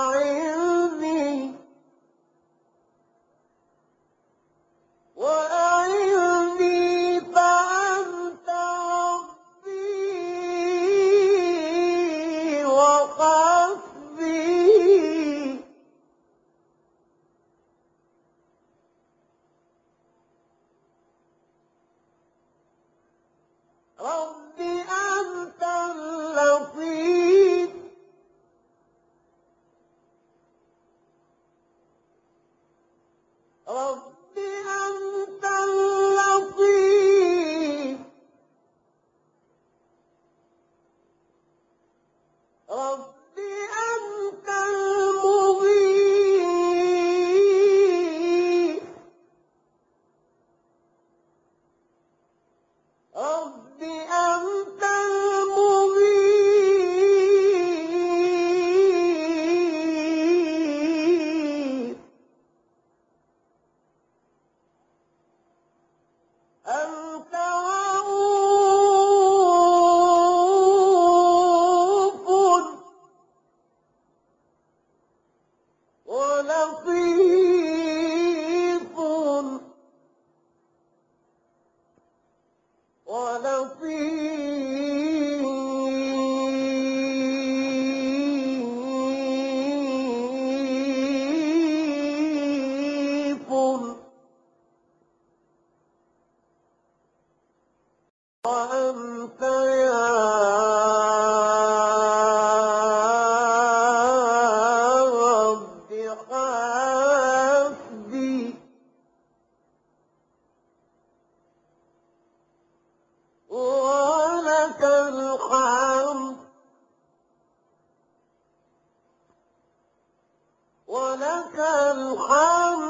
يَسْمَعُونَ ولك الحمد